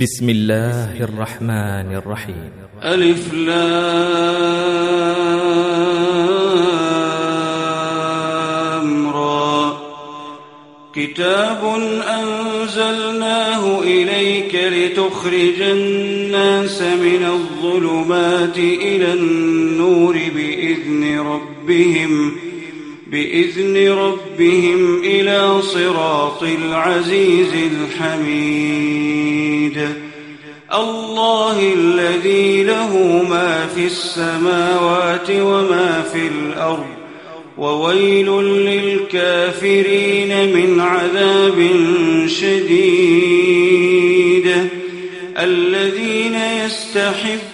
بسم الله الرحمن الرحيم. ألف لام را. كتاب أنزلناه إليك لتخرج الناس من الظلمات إلى النور بإذن ربهم. بإذن ربهم إلى صراط العزيز الحميد. الله الذي له ما في السماوات وما في الأرض وويل للكافرين من عذاب شديد. الذين يستحبون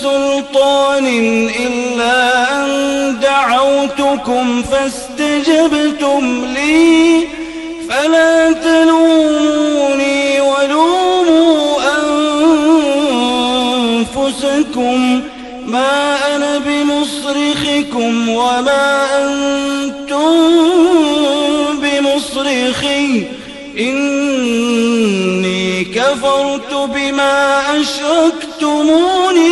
سلطان إلا أن دعوتكم فاستجبتم لي فلا تلوموني ولوموا أنفسكم ما أنا بمصرخكم وما أنتم بمصرخي إني كفرت بما أشركتمون من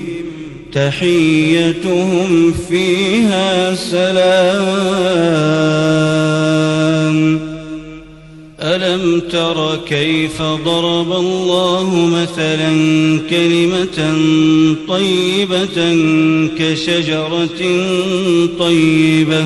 تحيتهم فيها سلام. ألم تر كيف ضرب الله مثلا كلمة طيبة كشجرة طيبة؟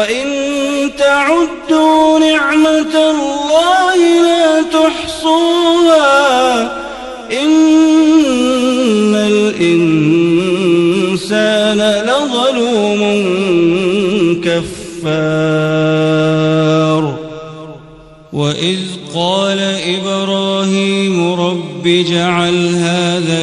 وإن تعدوا نعمة الله لا تحصوها. إن الإنسان لظلوم كفار. وإذ قال إبراهيم رب اجعل هذا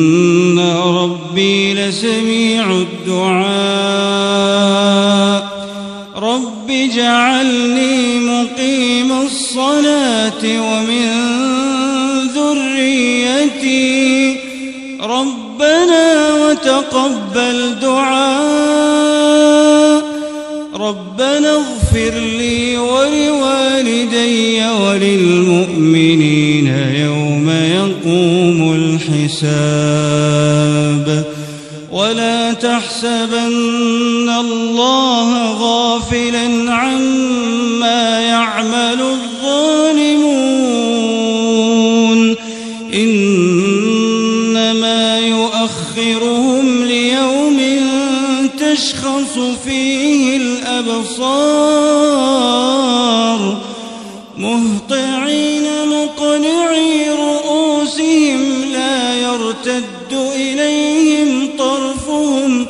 ربنا اغفر لي ولوالدي وللمؤمنين يوم يقوم الحساب. ولا تحسبن الله يرتد إليهم طرفهم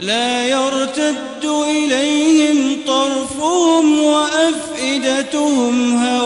لا يرتد إليهم طرفهم وأفئدتهم هواء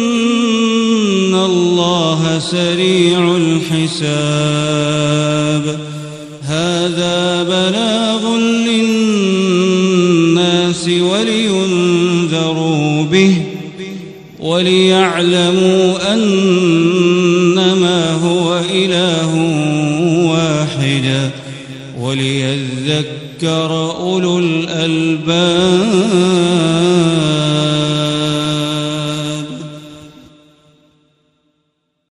سريع الحساب. هذا بلاغ للناس ولينذروا به وليعلموا أنما هو إله واحد وليذكر أولو الألباب